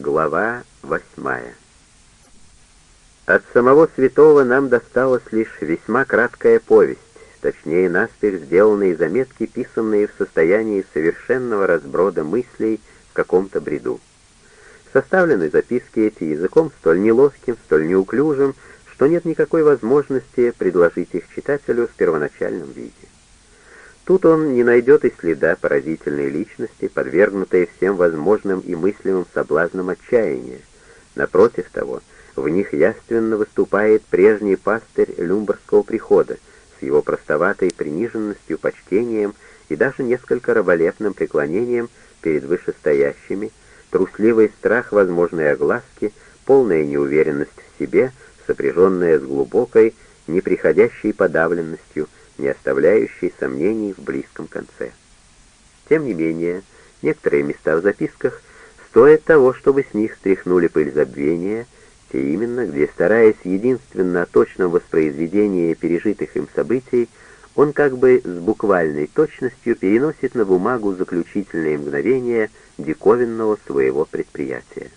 Глава восьмая. От самого святого нам досталась лишь весьма краткая повесть, точнее наспех сделанные заметки, писанные в состоянии совершенного разброда мыслей в каком-то бреду. Составлены записки эти языком столь неловким, столь неуклюжим, что нет никакой возможности предложить их читателю в первоначальном виде. Тут он не найдет и следа поразительной личности, подвергнутой всем возможным и мыслимым соблазнам отчаяния. Напротив того, в них яственно выступает прежний пастырь люмбарского прихода с его простоватой приниженностью, почтением и даже несколько раболепным преклонением перед вышестоящими, трусливый страх возможной огласки, полная неуверенность в себе, сопряженная с глубокой, неприходящей подавленностью, не оставляющий сомнений в близком конце. Тем не менее, некоторые места в записках стоят того, чтобы с них стряхнули пыль забвения, те именно, где, стараясь единственно о точном воспроизведении пережитых им событий, он как бы с буквальной точностью переносит на бумагу заключительные мгновения диковинного своего предприятия.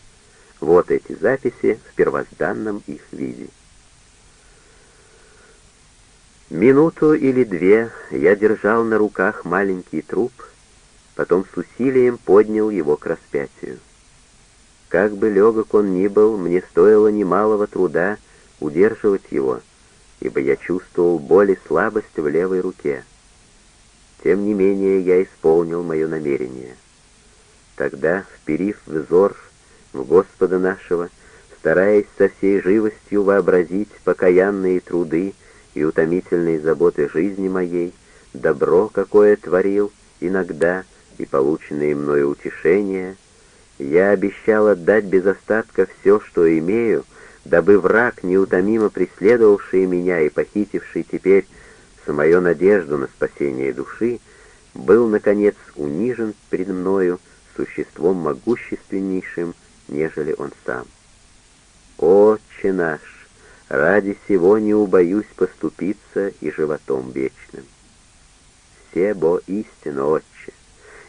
Вот эти записи в первозданном их виде. Минуту или две я держал на руках маленький труп, потом с усилием поднял его к распятию. Как бы легок он ни был, мне стоило немалого труда удерживать его, ибо я чувствовал боль и слабость в левой руке. Тем не менее я исполнил мое намерение. Тогда, вперив взор в Господа нашего, стараясь со всей живостью вообразить покаянные труды, и утомительные заботы жизни моей, добро, какое творил иногда, и полученные мною утешения, я обещал отдать без остатка все, что имею, дабы враг, неутомимо преследовавший меня и похитивший теперь самую надежду на спасение души, был, наконец, унижен перед мною существом могущественнейшим, нежели он сам. Отче наш, Ради сего не убоюсь поступиться и животом вечным. Все бо истинно, отче.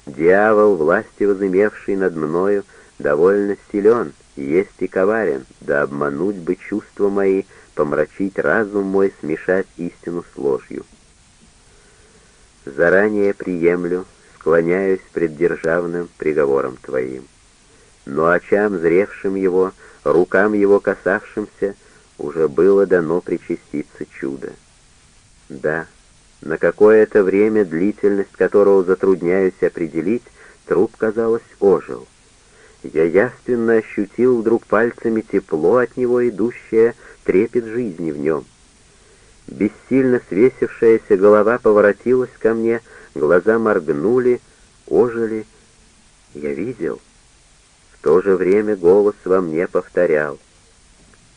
Дьявол, власти возымевший над мною, довольно силен, есть и коварен, да обмануть бы чувства мои, помрачить разум мой, смешать истину с ложью. Заранее приемлю, склоняюсь пред державным приговором Твоим. Но очам, зревшим его, рукам его касавшимся, уже было дано причаститься чудо. Да, на какое-то время, длительность которого затрудняюсь определить, труп, казалось, ожил. Я явственно ощутил вдруг пальцами тепло от него идущее, трепет жизни в нем. Бессильно свесившаяся голова поворотилась ко мне, глаза моргнули, ожили. Я видел. В то же время голос во мне повторял —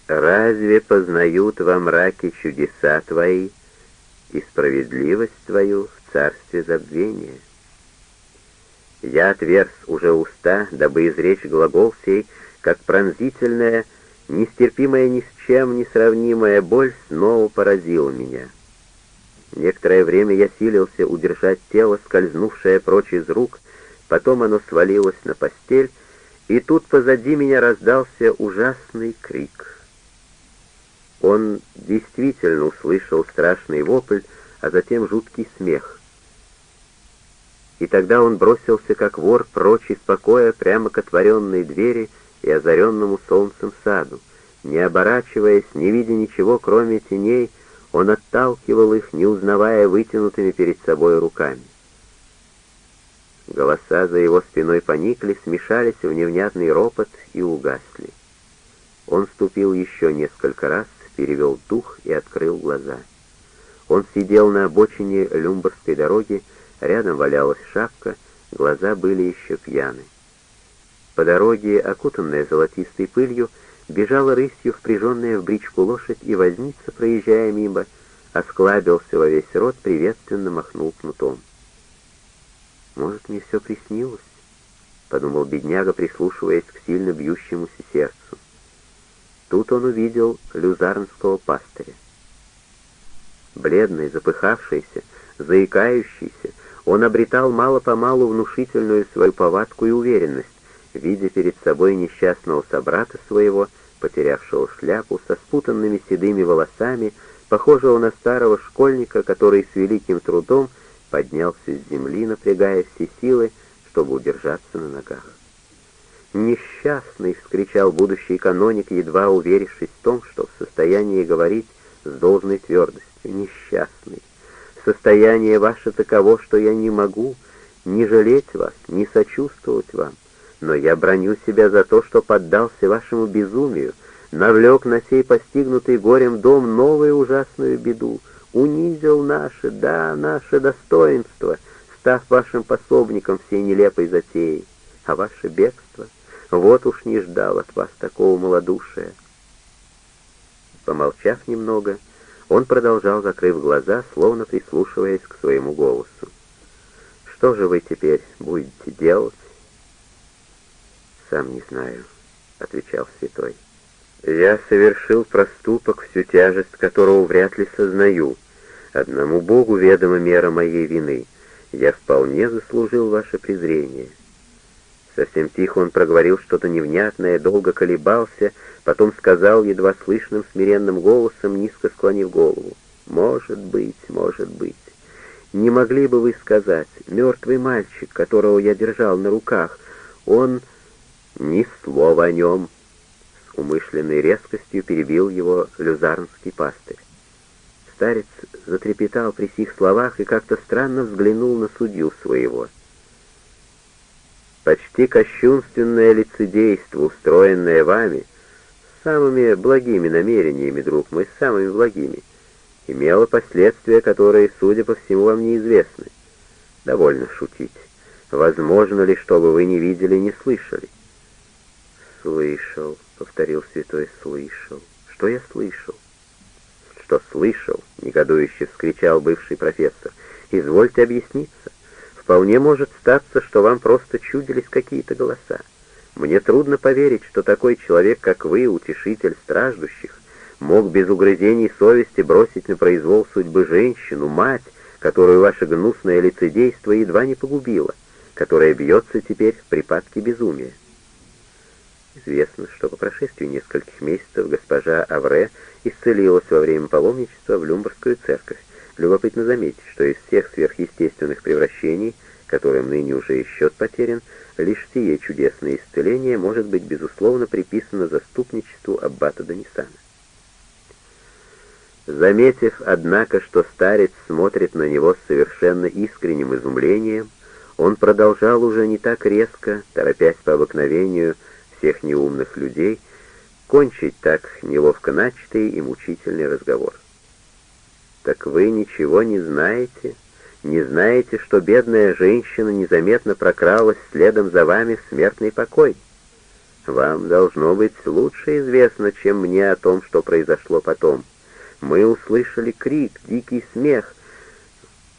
Разве познают во мраке чудеса Твои и справедливость Твою в царстве забвения? Я отверз уже уста, дабы изречь глагол сей, как пронзительная, нестерпимая ни с чем не сравнимая боль снова поразила меня. Некоторое время я силился удержать тело, скользнувшее прочь из рук, потом оно свалилось на постель, и тут позади меня раздался ужасный крик — он действительно услышал страшный вопль, а затем жуткий смех. И тогда он бросился, как вор, прочь из покоя, прямо к отворенной двери и озаренному солнцем саду. Не оборачиваясь, не видя ничего, кроме теней, он отталкивал их, не узнавая вытянутыми перед собой руками. Голоса за его спиной поникли, смешались в невнятный ропот и угасли. Он ступил еще несколько раз, перевел дух и открыл глаза. Он сидел на обочине Люмборской дороги, рядом валялась шапка, глаза были еще пьяны. По дороге, окутанная золотистой пылью, бежала рысью впряженная в бричку лошадь, и возница, проезжая мимо, осклабился во весь рот, приветственно махнул кнутом. «Может, мне все приснилось?» — подумал бедняга, прислушиваясь к сильно бьющемуся сердцу. Тут он увидел люзарнского пастыря. Бледный, запыхавшийся, заикающийся, он обретал мало-помалу внушительную свою повадку и уверенность, видя перед собой несчастного собрата своего, потерявшего шляпу, со спутанными седыми волосами, похожего на старого школьника, который с великим трудом поднялся с земли, напрягая все силы, чтобы удержаться на ногах. «Несчастный!» — вскричал будущий каноник, едва уверившись в том, что в состоянии говорить с должной твердостью. «Несчастный! Состояние ваше таково, что я не могу не жалеть вас, не сочувствовать вам, но я броню себя за то, что поддался вашему безумию, навлек на сей постигнутый горем дом новую ужасную беду, унизил наше, да, наше достоинство, став вашим пособником всей нелепой затеи, а ваше бегство, вот уж не ждал от вас такого малодушия. Помолчав немного, он продолжал, закрыв глаза, словно прислушиваясь к своему голосу. «Что же вы теперь будете делать?» «Сам не знаю», — отвечал святой. «Я совершил проступок, всю тяжесть которого вряд ли сознаю. Одному Богу ведома мера моей вины. Я вполне заслужил ваше презрение». Совсем тихо он проговорил что-то невнятное, долго колебался, потом сказал едва слышным смиренным голосом, низко склонив голову. «Может быть, может быть. Не могли бы вы сказать, мертвый мальчик, которого я держал на руках, он...» «Ни слова о нем!» С умышленной резкостью перебил его люзарнский пастырь. Старец затрепетал при сих словах и как-то странно взглянул на судью своего. Почти кощунственное лицедейство, устроенное вами, самыми благими намерениями, друг мой, самыми благими, имело последствия, которые, судя по всему, вам неизвестны. Довольно шутить. Возможно ли, чтобы вы не видели, не слышали? «Слышал», — повторил святой, — «слышал». «Что я слышал?» «Что слышал?» — негодующе вскричал бывший профессор. «Извольте объясниться. Вполне может статься, что вам просто чудились какие-то голоса. Мне трудно поверить, что такой человек, как вы, утешитель страждущих, мог без угрызений совести бросить на произвол судьбы женщину, мать, которую ваше гнусное лицедейство едва не погубило, которая бьется теперь в припадке безумия. Известно, что по прошествии нескольких месяцев госпожа Авре исцелилась во время паломничества в Люмбургскую церковь, Любопытно заметить, что из всех сверхъестественных превращений, которым ныне уже и счет потерян, лишь сие чудесное исцеление может быть безусловно приписано заступничеству аббата Данисана. Заметив, однако, что старец смотрит на него с совершенно искренним изумлением, он продолжал уже не так резко, торопясь по обыкновению всех неумных людей, кончить так неловко начатый и мучительный разговор. «Так вы ничего не знаете? Не знаете, что бедная женщина незаметно прокралась следом за вами в смертный покой? Вам должно быть лучше известно, чем мне о том, что произошло потом. Мы услышали крик, дикий смех.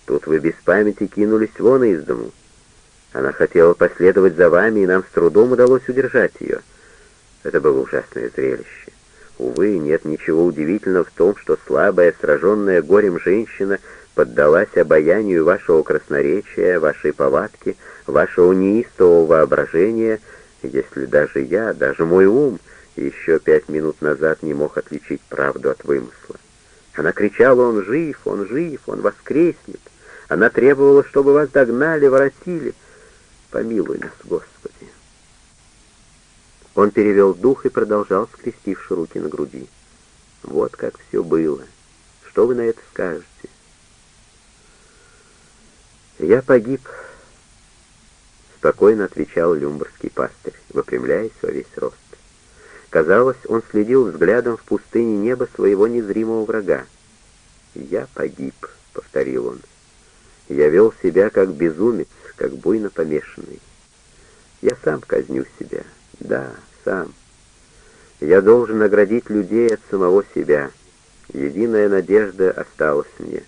Тут вы без памяти кинулись вон из дому. Она хотела последовать за вами, и нам с трудом удалось удержать ее. Это было ужасное зрелище. Увы, нет ничего удивительного в том, что слабая, сраженная горем женщина поддалась обаянию вашего красноречия, вашей повадки, вашего неистового воображения, если даже я, даже мой ум еще пять минут назад не мог отличить правду от вымысла. Она кричала, он жив, он жив, он воскреснет. Она требовала, чтобы вас догнали, воротили. Помилуй нас, Господи. Он перевел дух и продолжал, скрестивши руки на груди. Вот как все было. Что вы на это скажете? Я погиб, спокойно отвечал люмбургский пастырь, выпрямляясь во весь рост. Казалось, он следил взглядом в пустыне неба своего незримого врага. «Я погиб», — повторил он. «Я вел себя как безумец, как буйно помешанный. Я сам казню себя, да, сам. Я должен наградить людей от самого себя. Единая надежда осталась мне.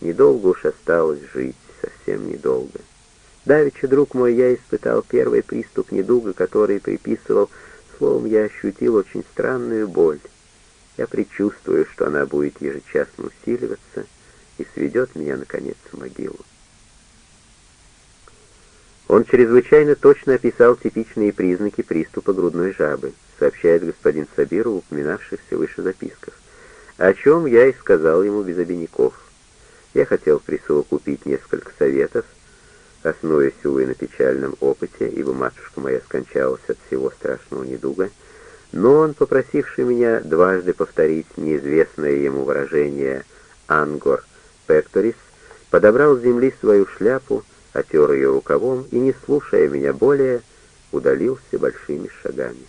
Недолго уж осталось жить, совсем недолго. Давеча, друг мой, я испытал первый приступ недуга, который приписывал, словом, я ощутил очень странную боль. Я предчувствую, что она будет ежечасно усиливаться и сведет меня, наконец, в могилу. Он чрезвычайно точно описал типичные признаки приступа грудной жабы, сообщает господин Сабир в упоминавшихся выше записках, о чем я и сказал ему без обиняков. Я хотел присовокупить несколько советов, основываясь, увы, на печальном опыте, ибо матушка моя скончалась от всего страшного недуга, но он, попросивший меня дважды повторить неизвестное ему выражение «ангор пекторис», подобрал с земли свою шляпу, отер ее рукавом и, не слушая меня более, удалился большими шагами.